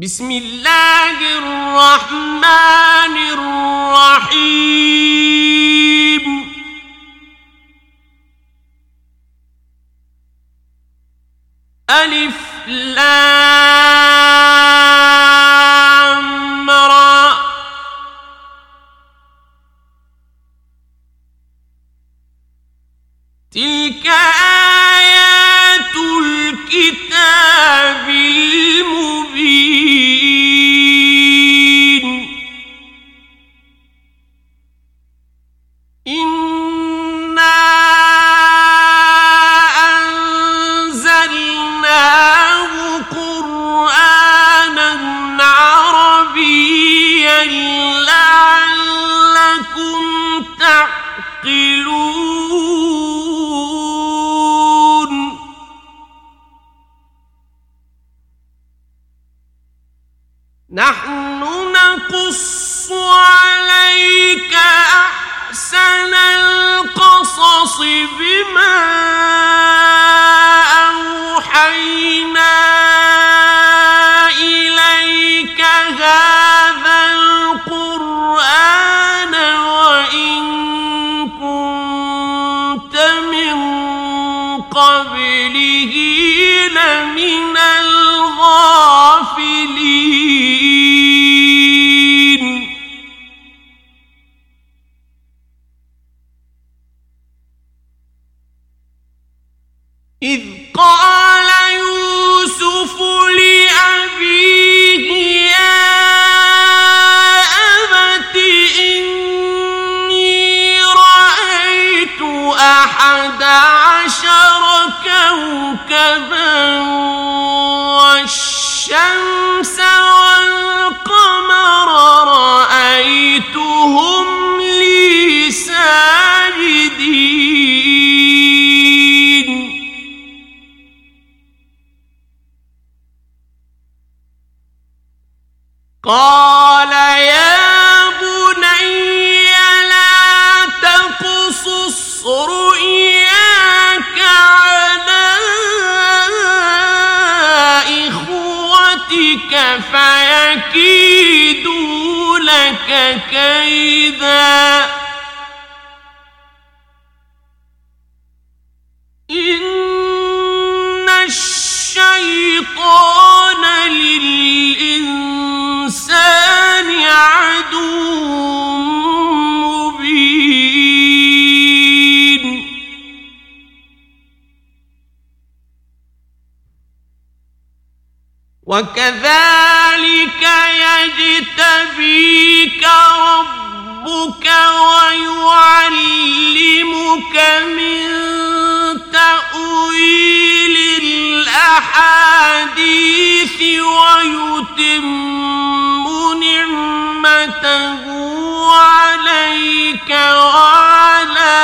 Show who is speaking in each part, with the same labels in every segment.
Speaker 1: بسم اللہ الرحمن الرحیم الف لام عشر كوكبا والشمس والقمر رأيتهم لي ساجدين. قال لك كيدا. وكذلك يجتبيك ربك ويعلمك من تأويل الأحاديث ويتم نعمته عليك وعلى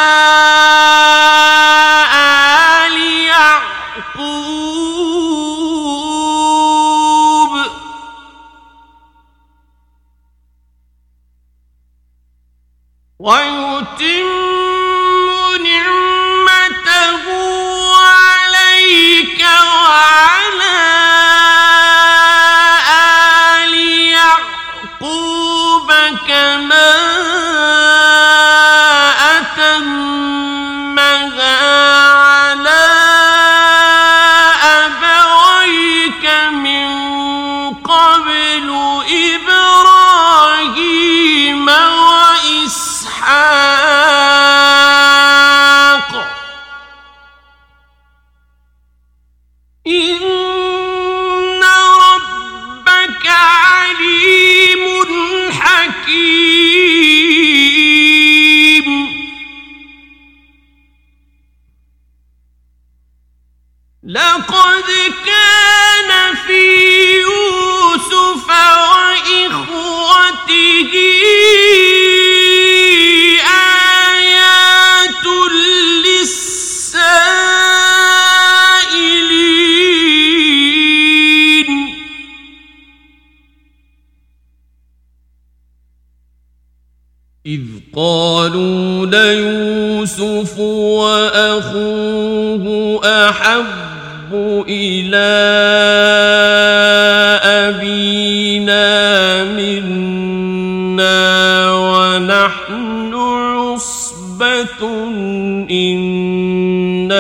Speaker 1: وأخوه أحب إلى أبينا منا ونحن عصبة إن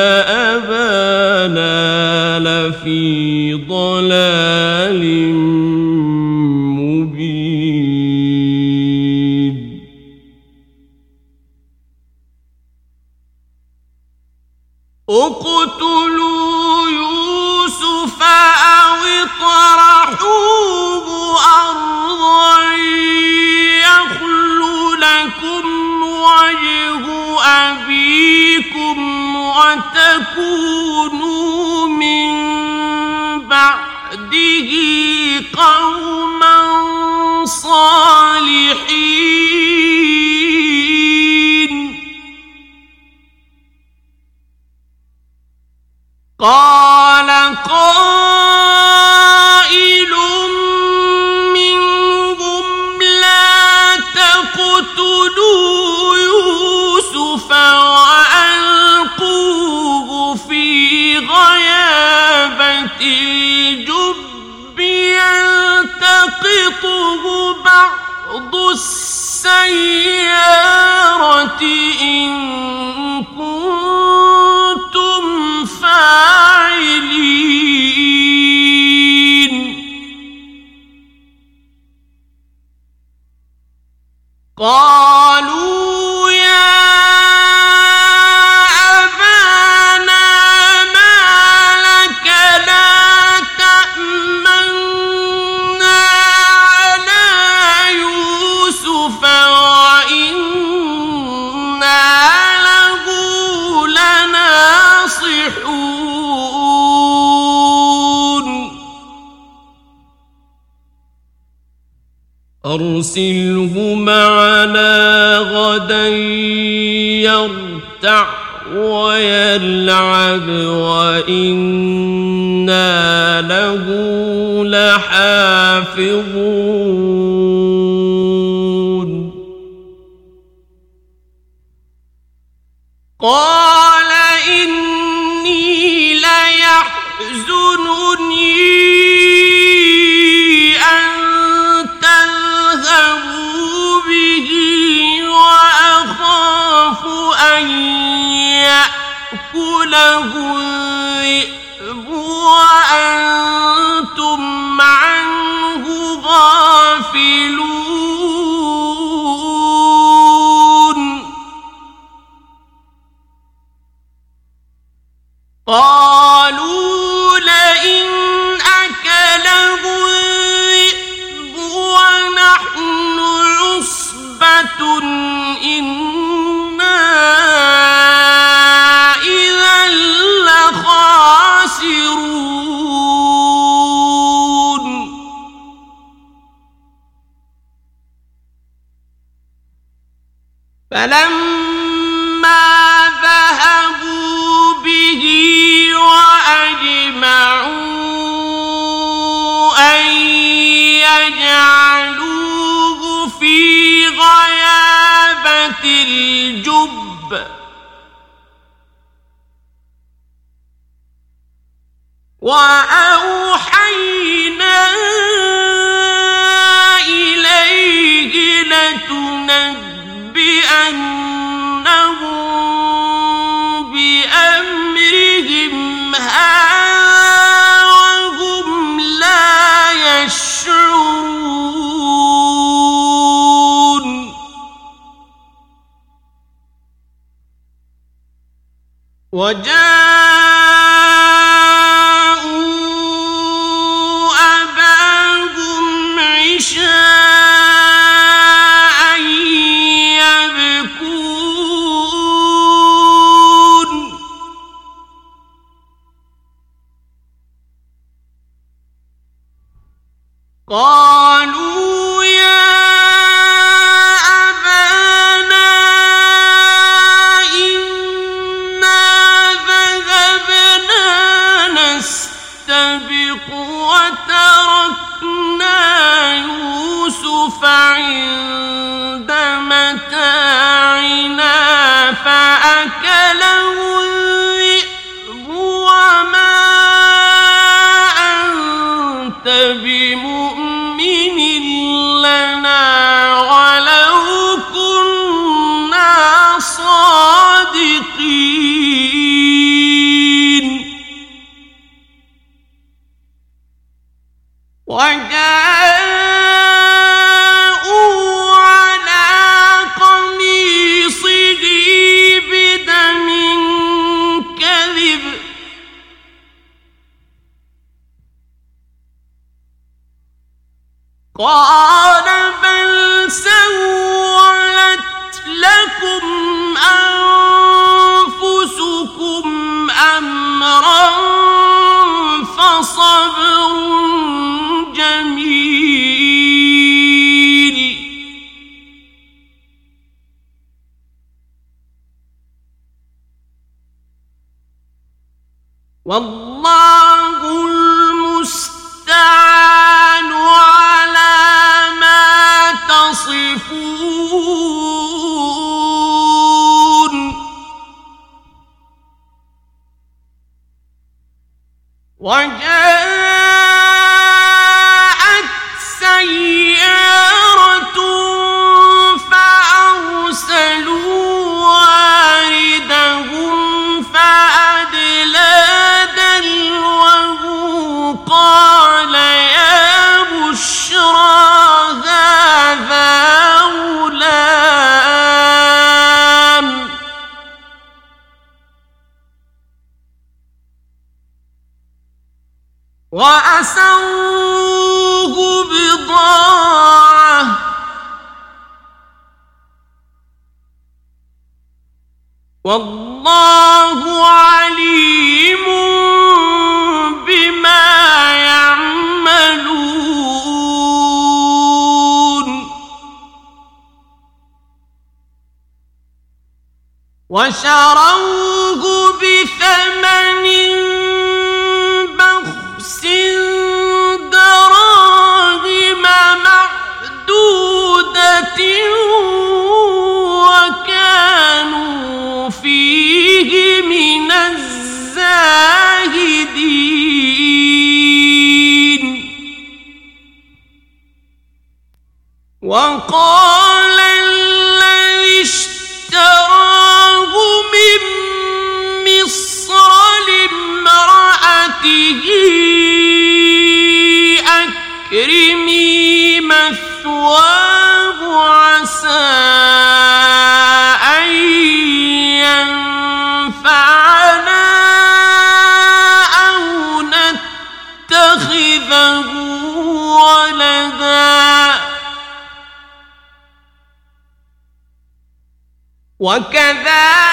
Speaker 1: وكذلك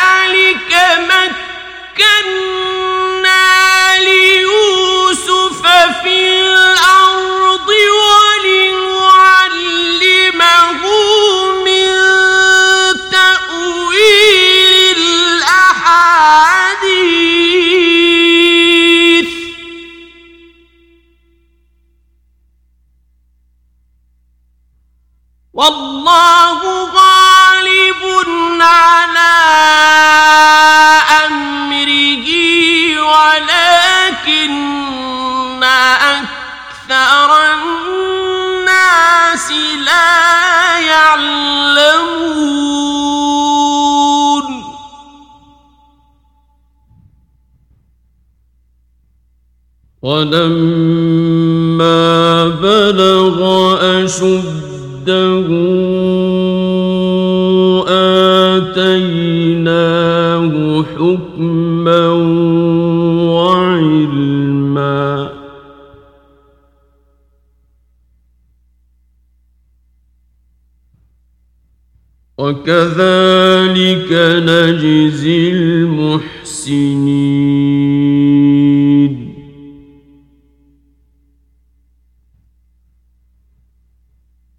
Speaker 2: وكذلك نجزي المحسنين.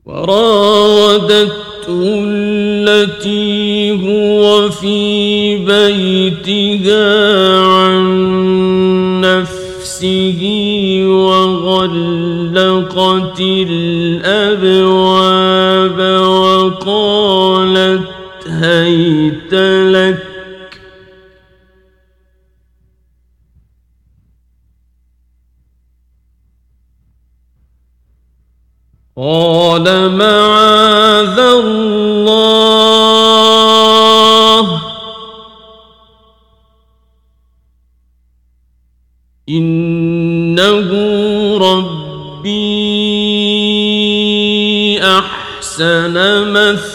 Speaker 2: وراودته التي هو في بيتها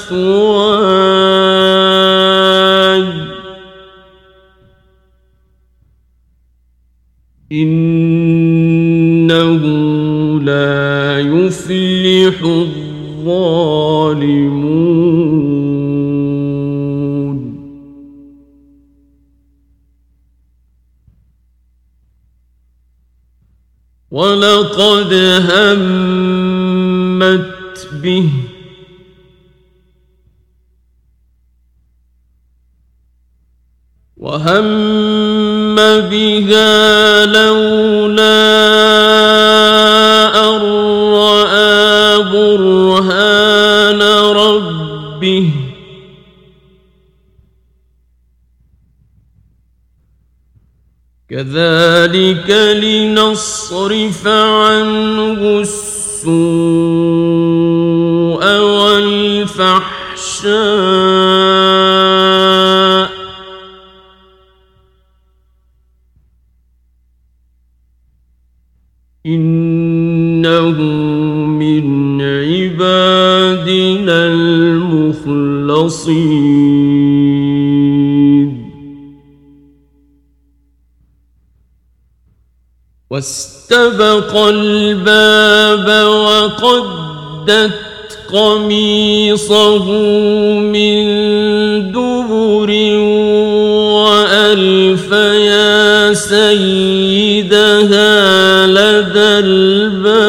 Speaker 2: مثواي إنه لا يفلح الظالمون. ولقد همت به وهم بها لولا أن رأى برهان ربه كذلك لنصرف عنه السوء والفحشاء إنه من عبادنا المخلصين. واستبق الباب وقدت قميصه من دبر وألف يا سيدها لدى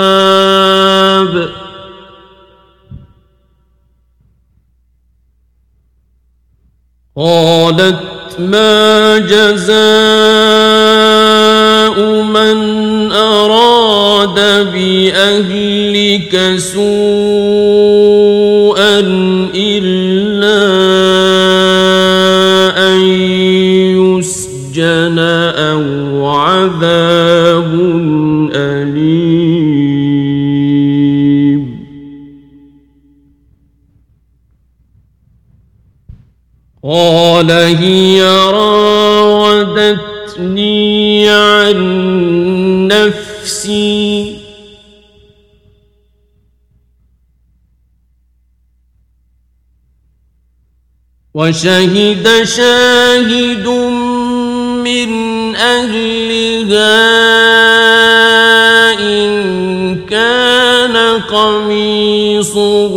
Speaker 2: الباب قالت ما جزاء من أراد بأهلك سوءا إلا أن يسجن أو عذاب قال هي راودتني عن نفسي. وشهد شاهد من أهلها إن كان قميصه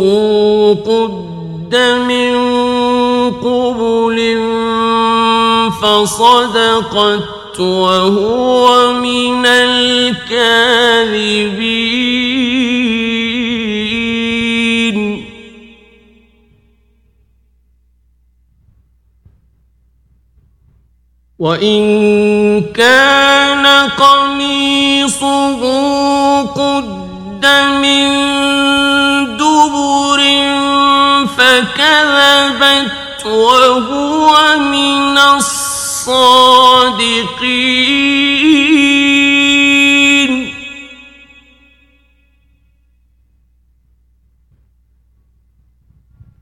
Speaker 2: قد من فصدقت وهو من الكاذبين. وإن كان قميصه قد من دبر فكذبت وهو من الصادقين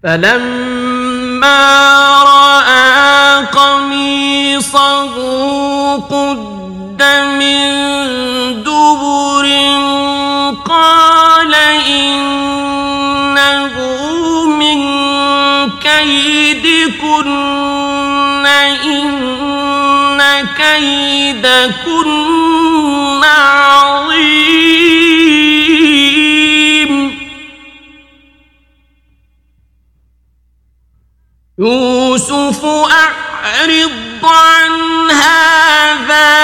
Speaker 2: فلما رأى قميصه قد من دبر قال إنه من كيدكن. كيدكن عظيم. يوسف أعرض عن هذا.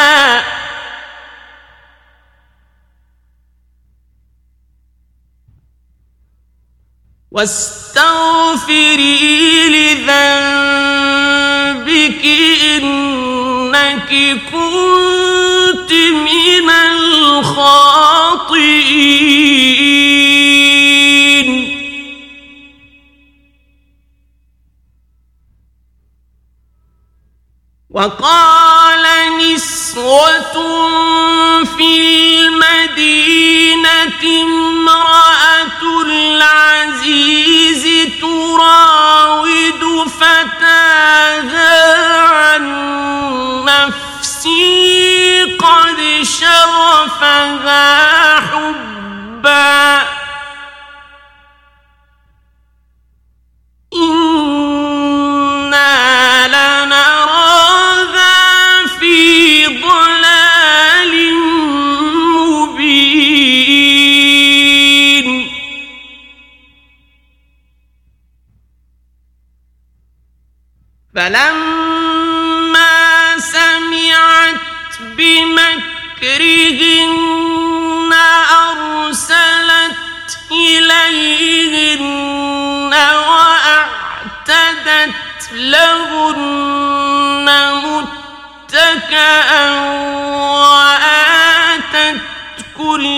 Speaker 2: واستغفري لذنبك إنك وقال نسوة في المدينة امرأة العزيز تراود فتاها عن نفسي قد شغفها حبا. فلما سمعت بمكرهن أرسلت إليهن وأعتدت لهن متكأ وآتت كل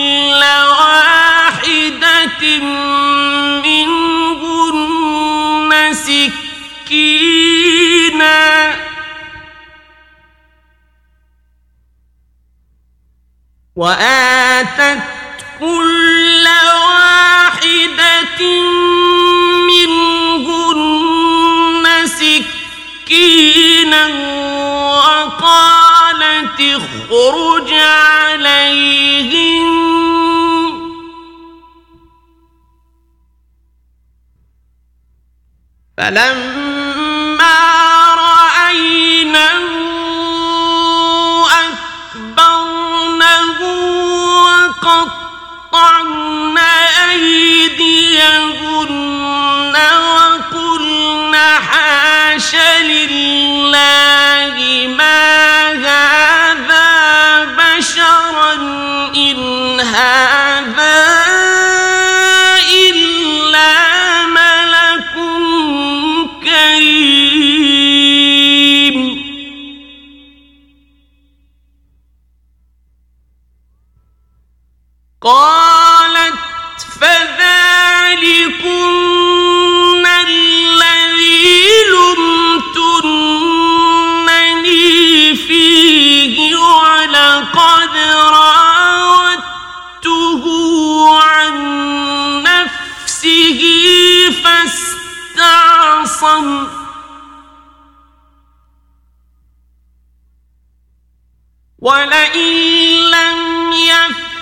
Speaker 2: وآتت كل واحدة منهن سكينا وقالت اخرج عليهم. فلما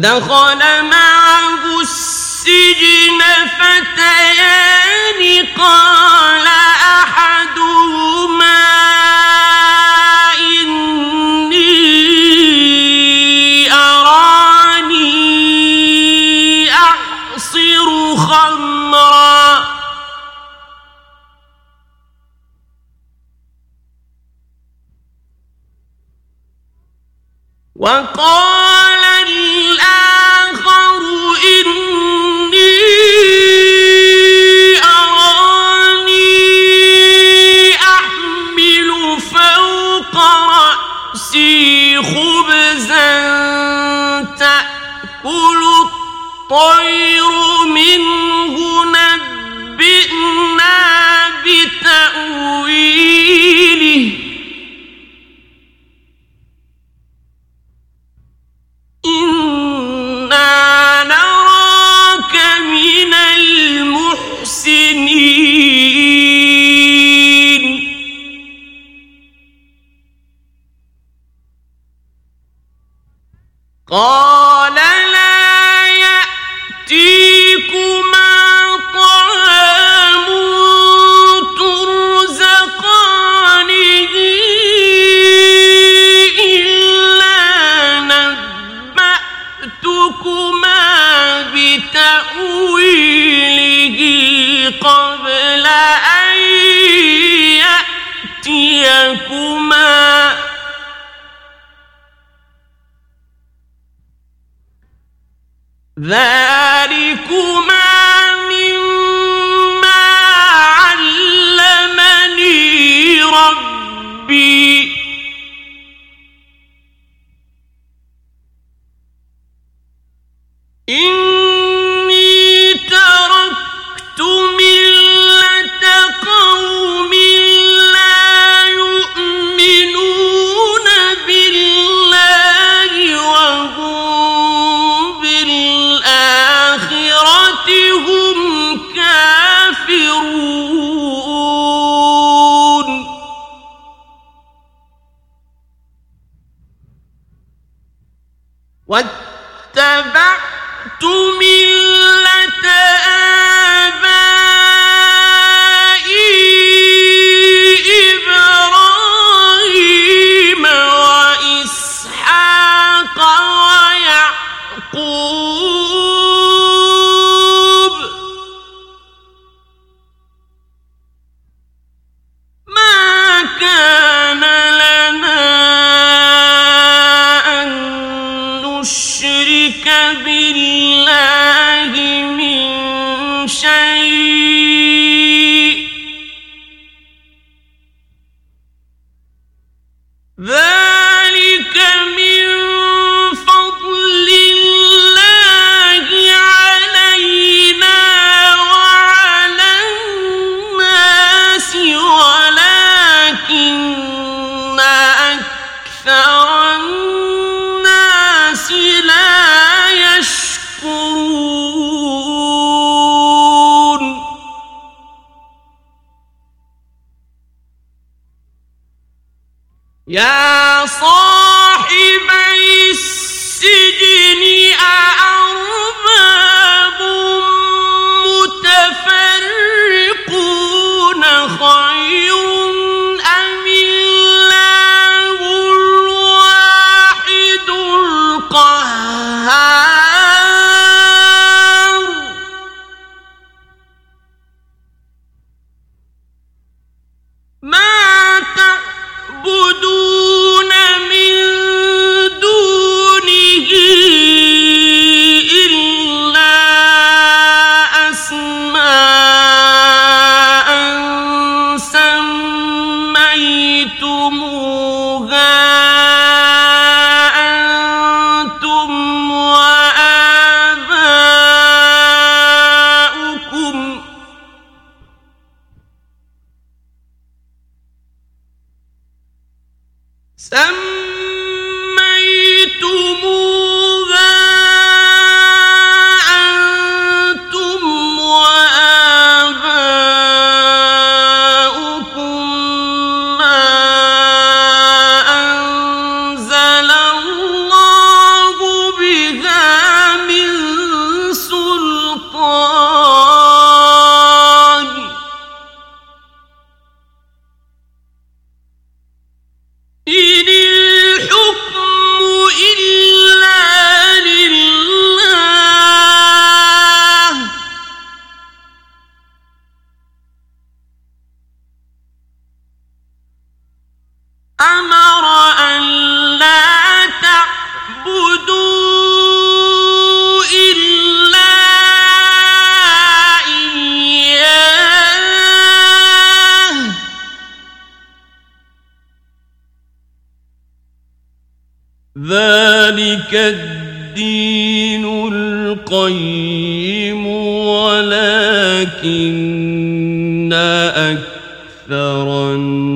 Speaker 2: دخل مع تأكل الطير منه نبئنا بتأويل ذلكما أكثر الناس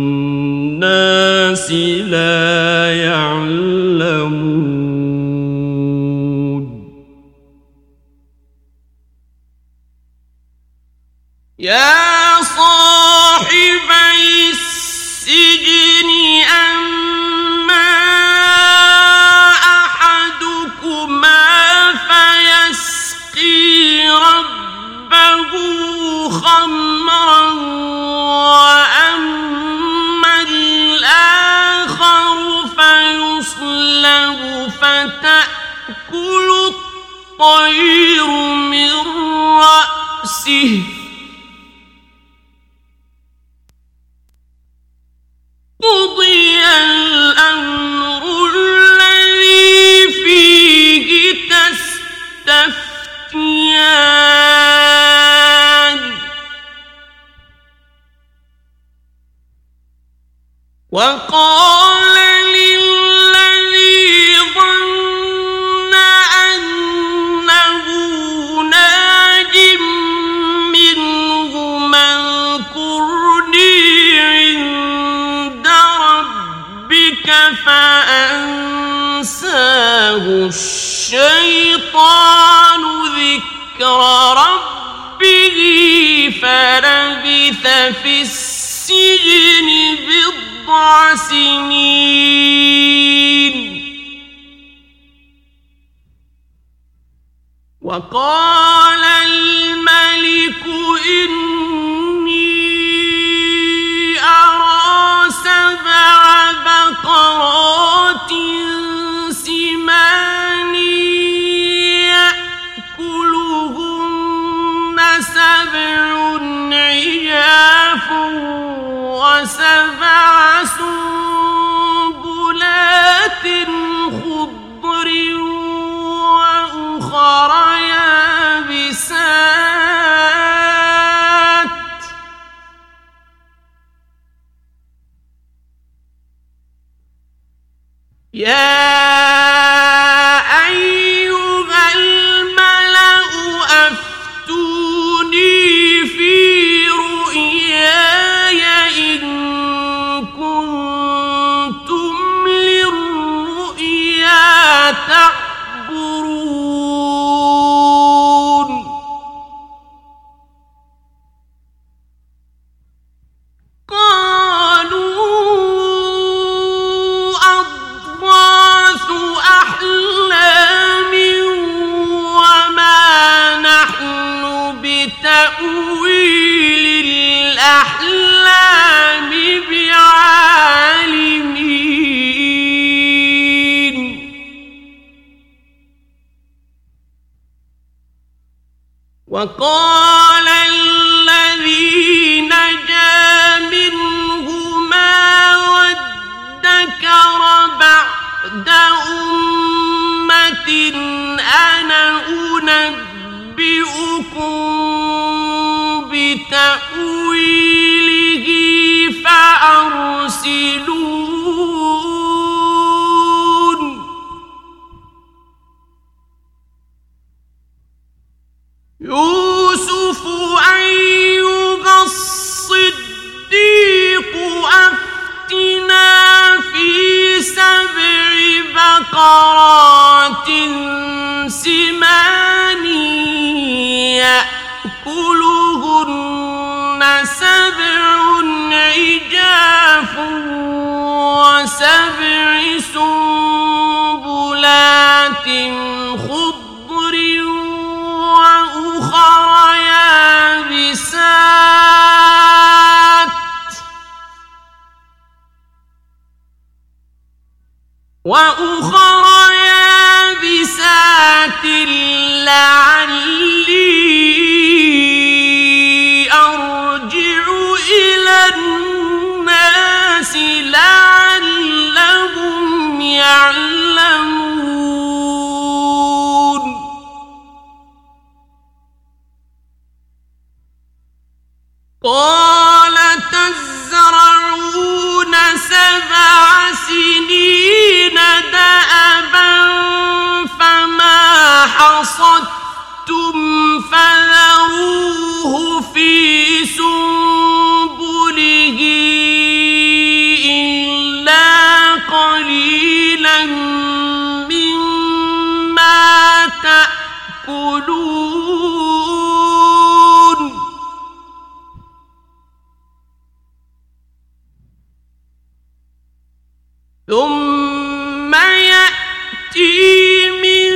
Speaker 1: ثم يأتي من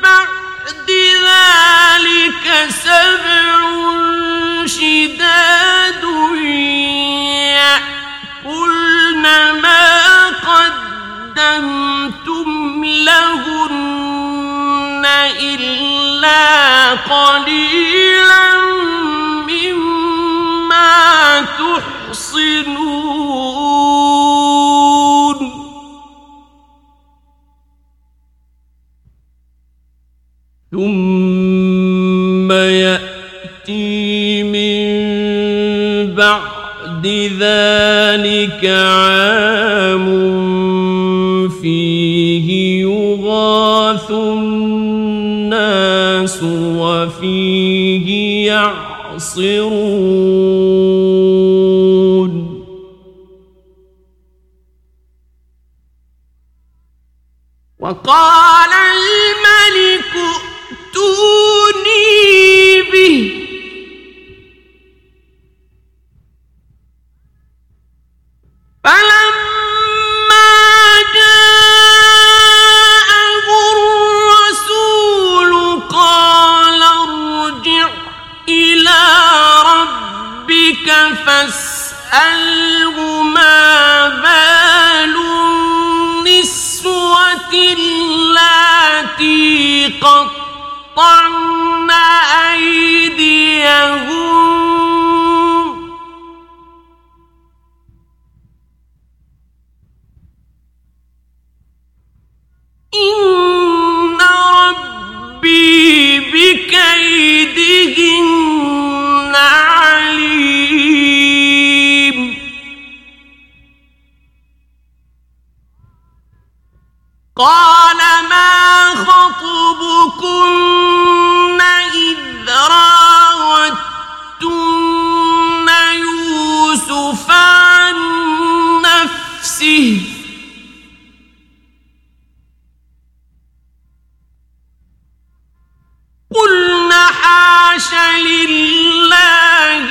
Speaker 1: بعد ذلك سبع شداد يأكلن ما قدمتم لهن إلا قليلا مما
Speaker 2: تحب ذلك عام فيه يغاث الناس وفيه يعصرون.
Speaker 1: وقال حش لله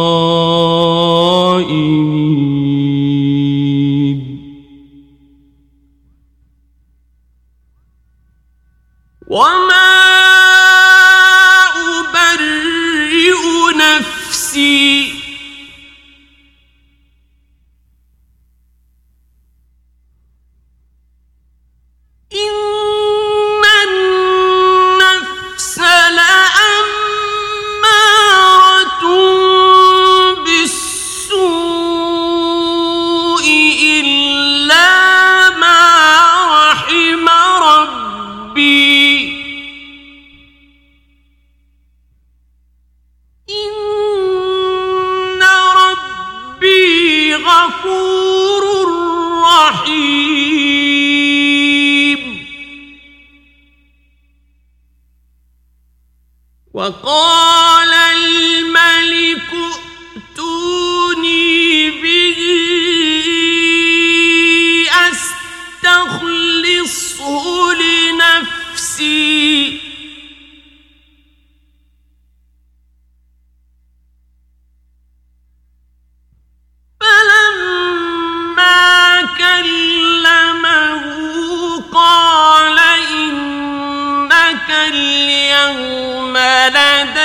Speaker 1: يوم لدى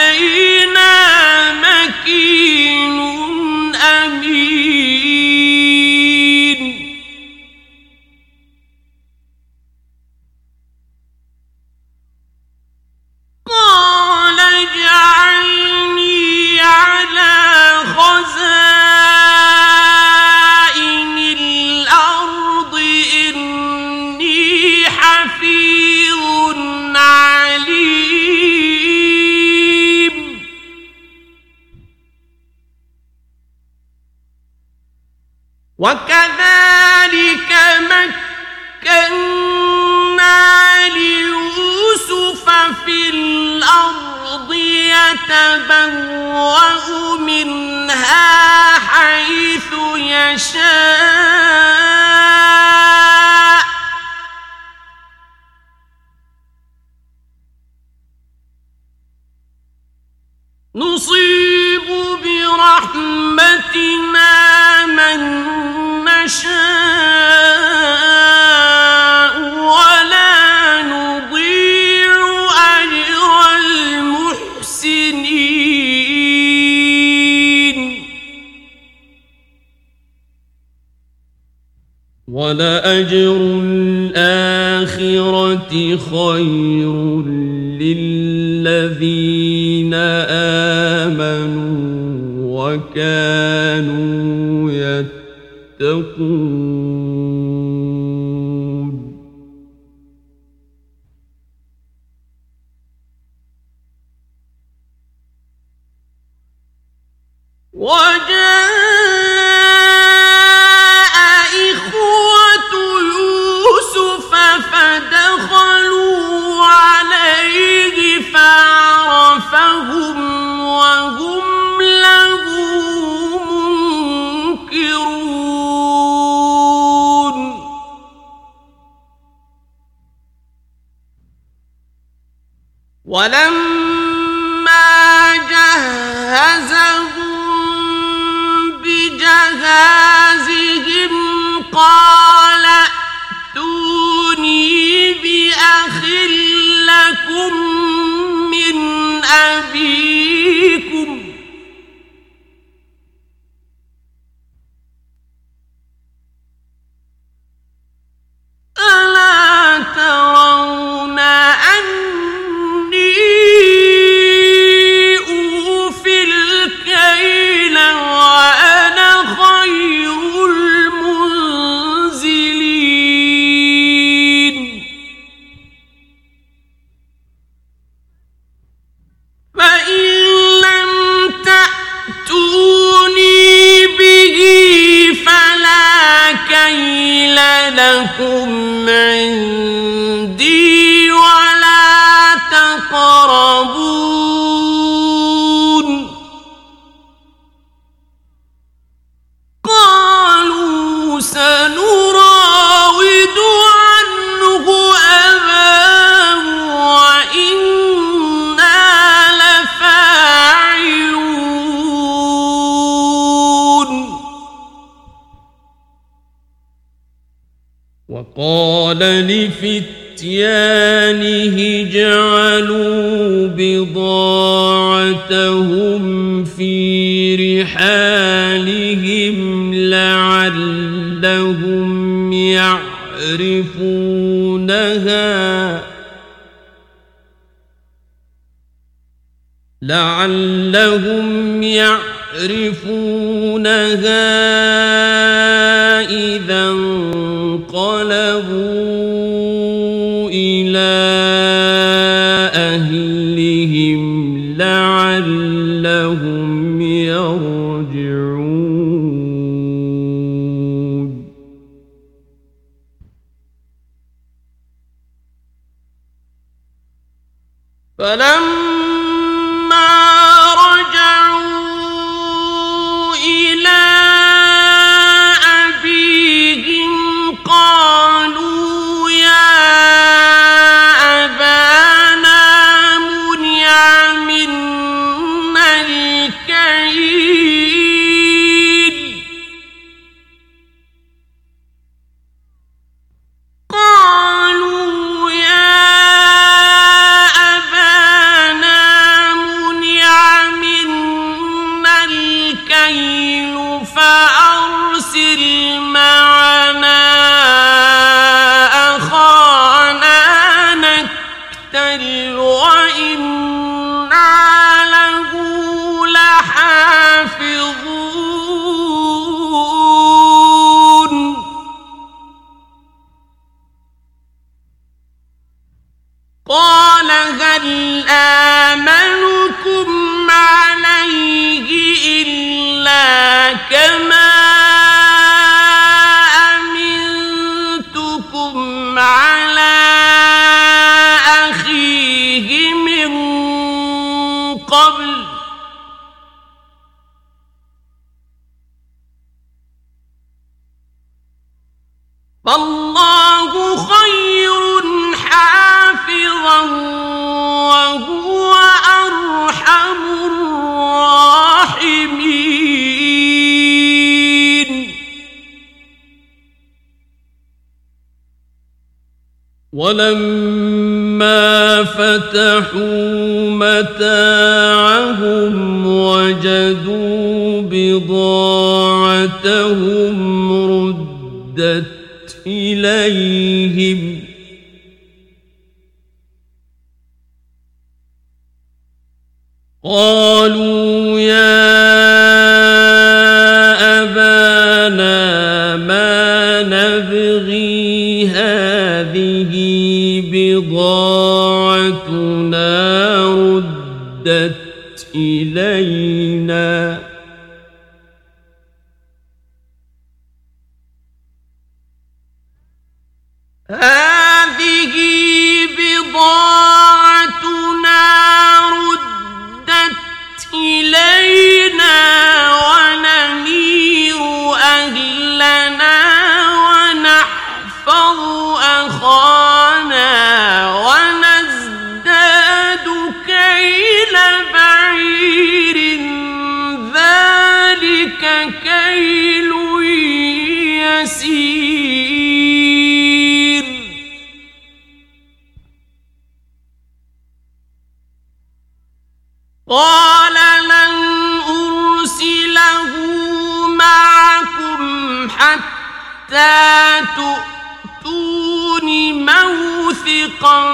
Speaker 1: رزقا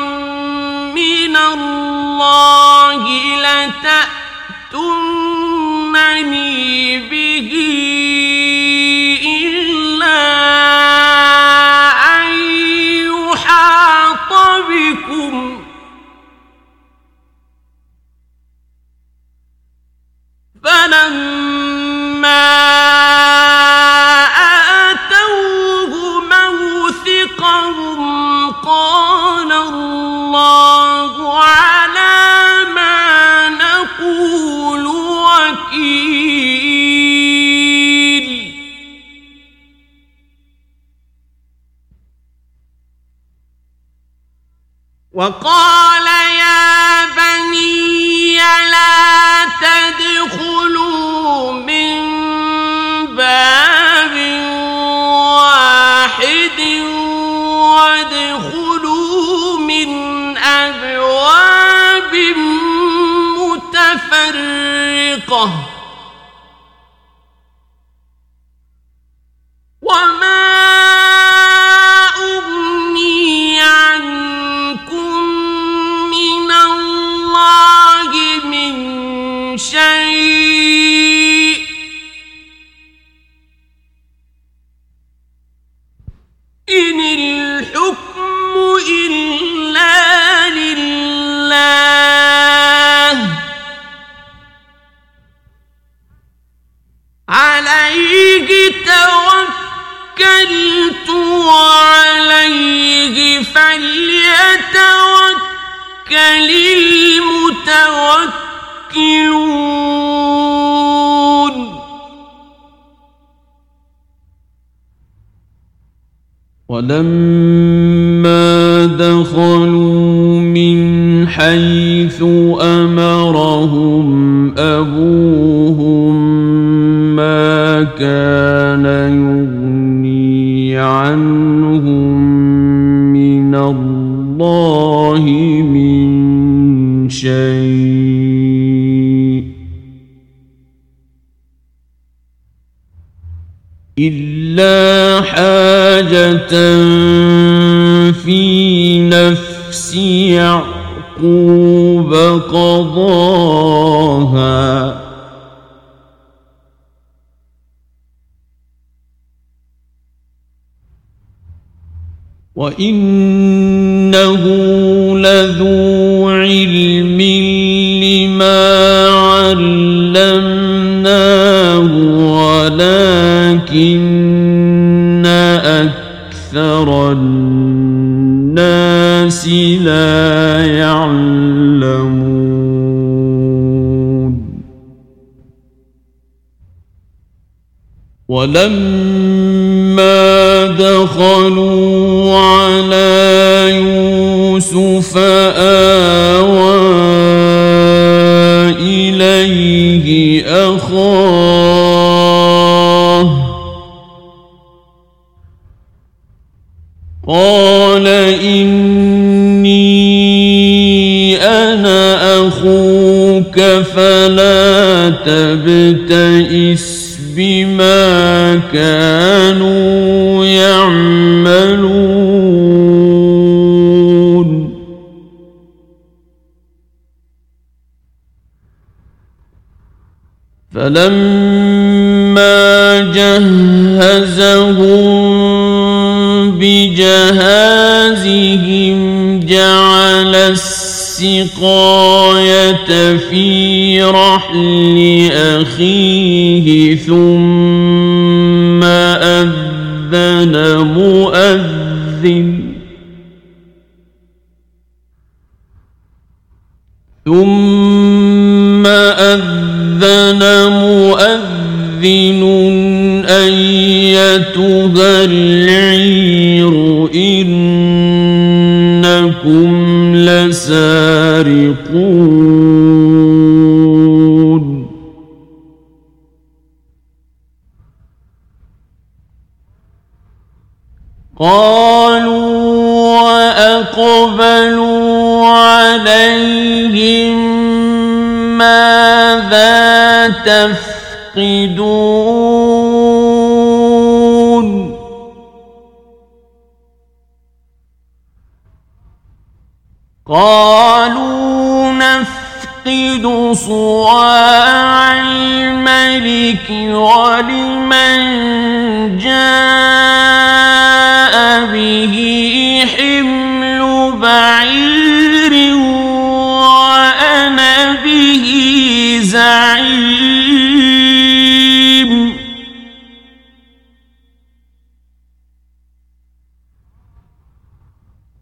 Speaker 1: من الله لتأتنني به وقال للمتوكلون.
Speaker 2: ولما دخلوا من حيث أم إلا حاجة في نفس يعقوب قضاها وإنه لذو ولكن أكثر الناس لا يعلمون ولما دخلوا أخوك فلا تبتئس بما كانوا يعملون. فلما جهزهم بجهازهم السقاية في رحل أخيه ثم أذن مؤذن. ثم أذن مؤذن تفقدون قالوا نفقد صواع الملك ولمن جاء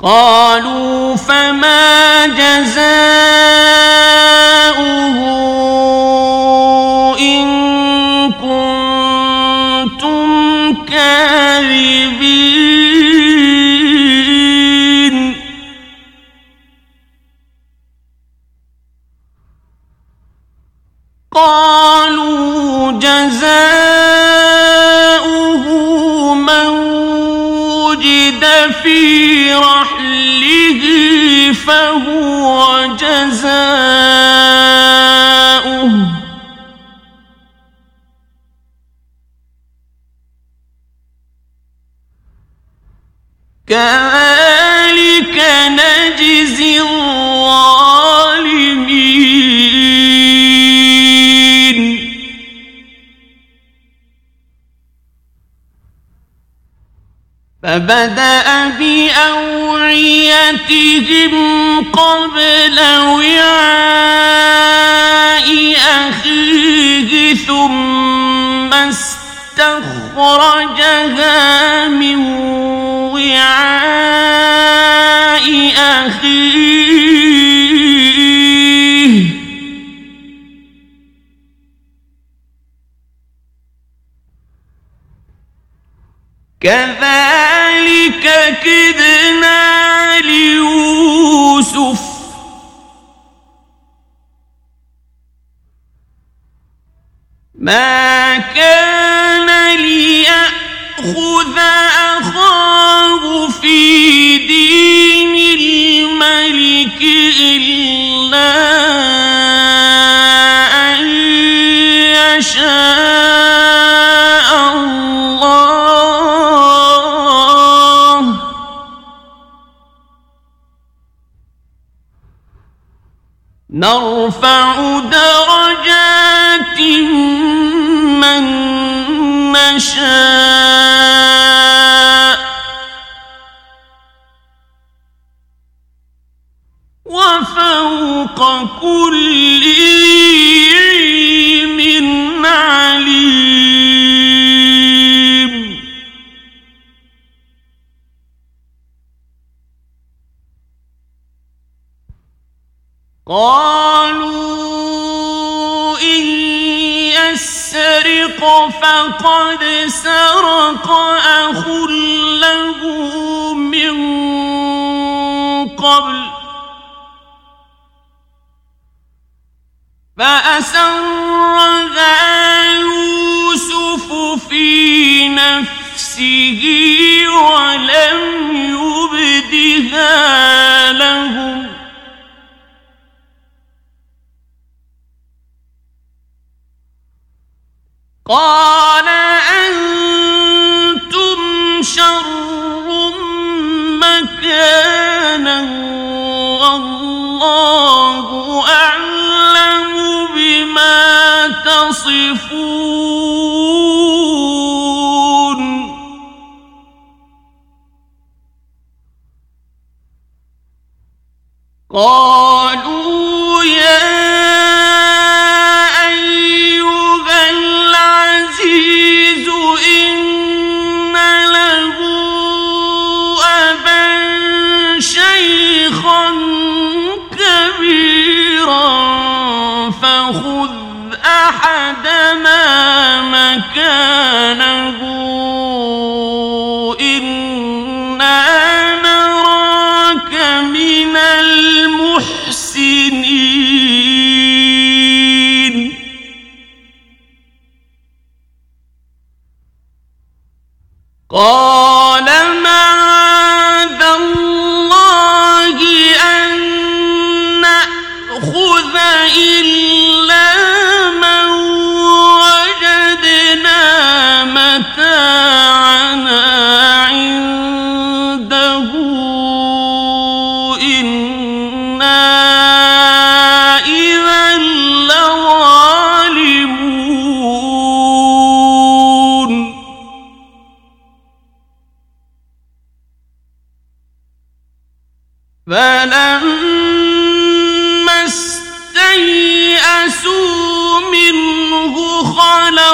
Speaker 2: قالوا فما جزاؤه إن كنتم كاذبين. قالوا جزاؤه في رحله فهو جزاؤه. كذلك نجزي الله فبدأ بأوعيتهم قبل وعاء أخيه ثم استخرجها من وعاء أخيه كذلك كدنا ليوسف. ما كان ليأخذ أخاه نرفع درجات من نشاء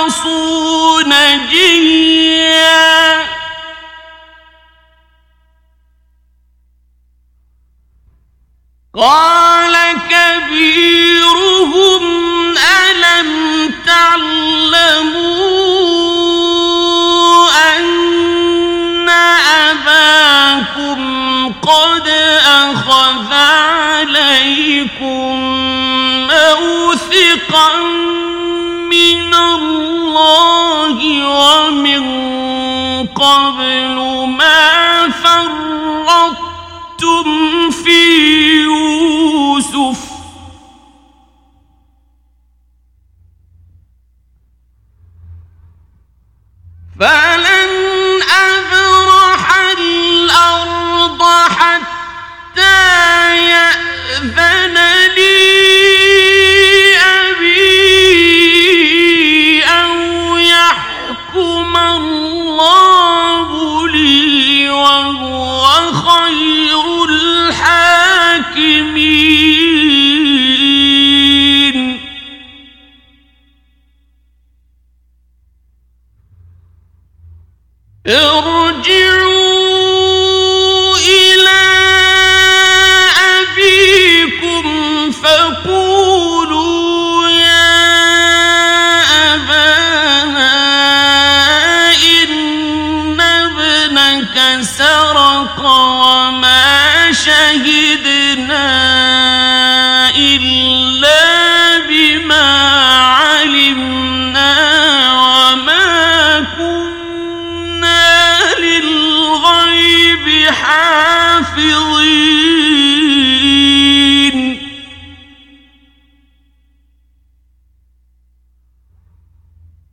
Speaker 2: يعصون جن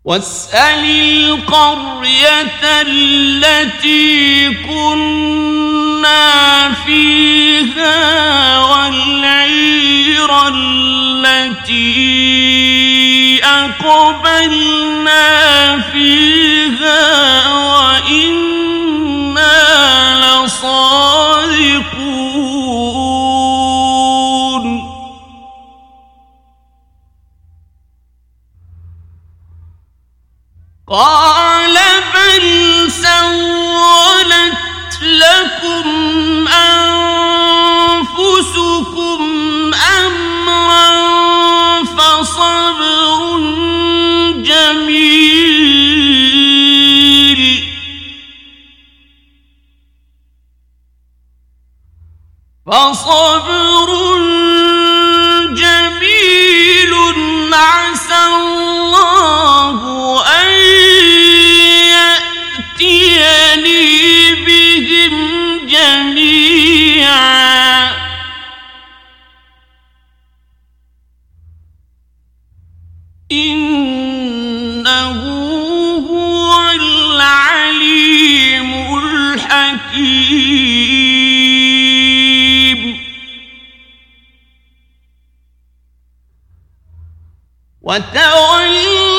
Speaker 2: واسأل القرية التي كنا فيها والعير التي أقبلنا فيها وإنا لصادقون قال بل سولت لكم أنفسكم أمرا فصبر جميل. فصبر جميل وَتَوَلَّ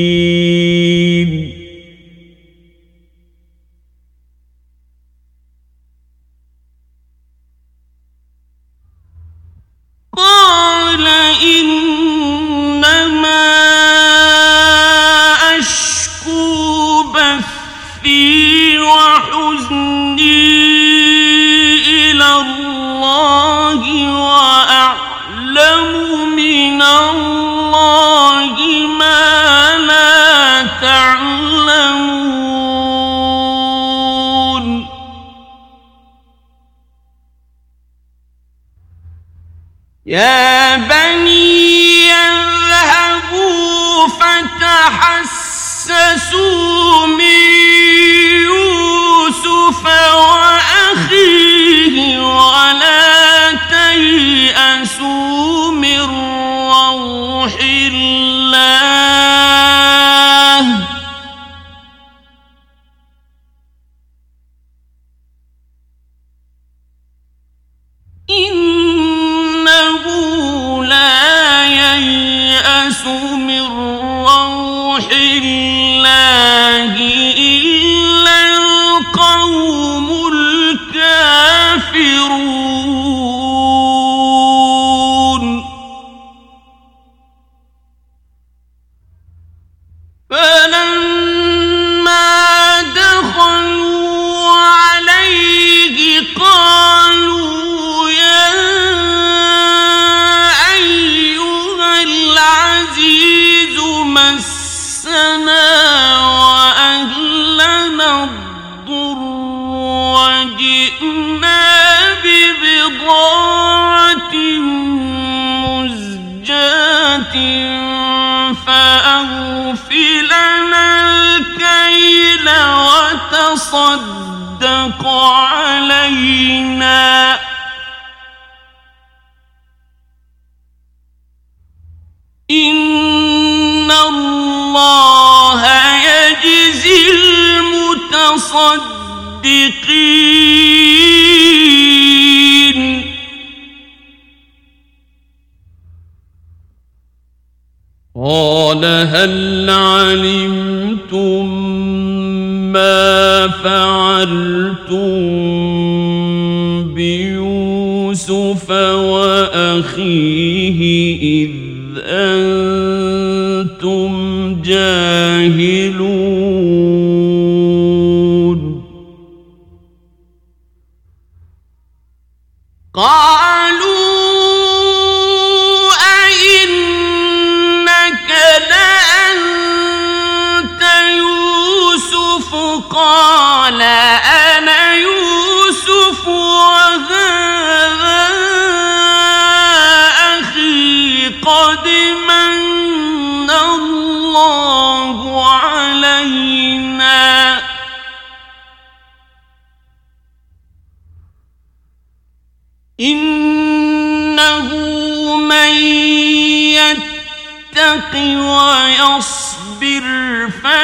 Speaker 2: جاهلون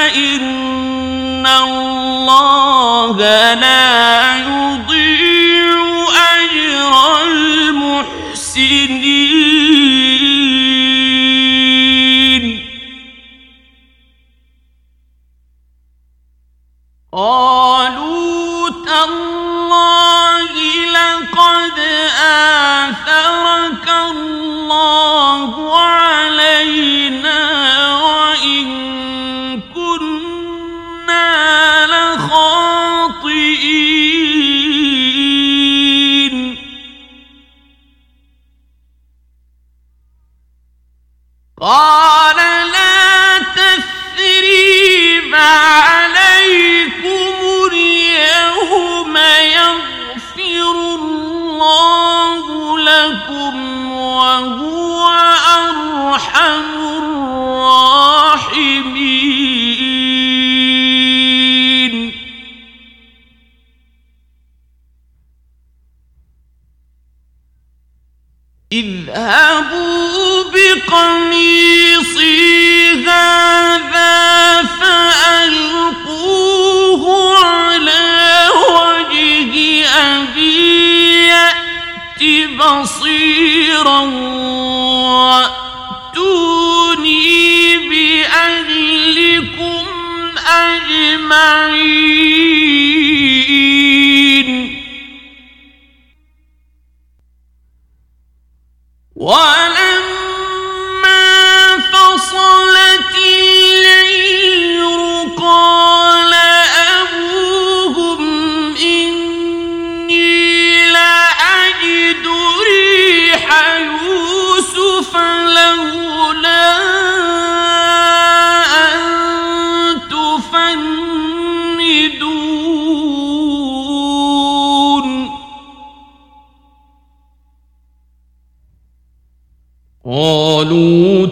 Speaker 2: فإن الله لا تثريب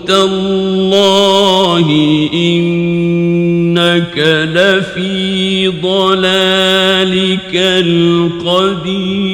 Speaker 2: تالله إنك لفي ضلالك القديم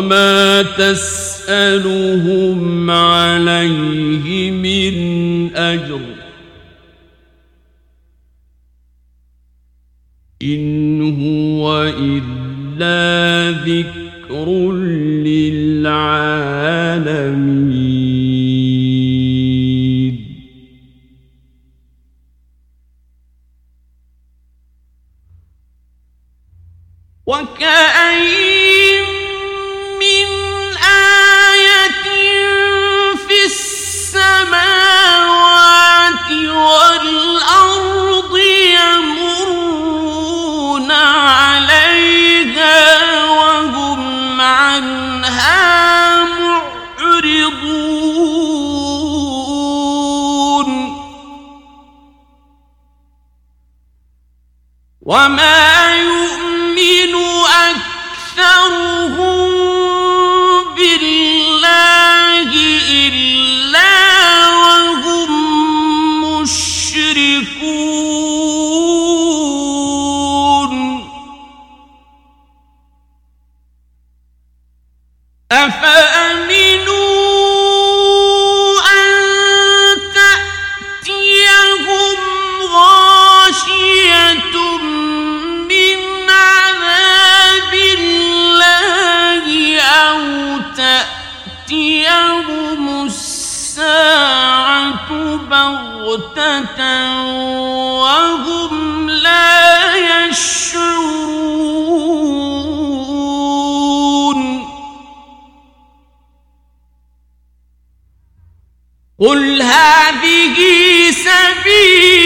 Speaker 2: وما تس يؤمن أكثرهم قل هذه سبيل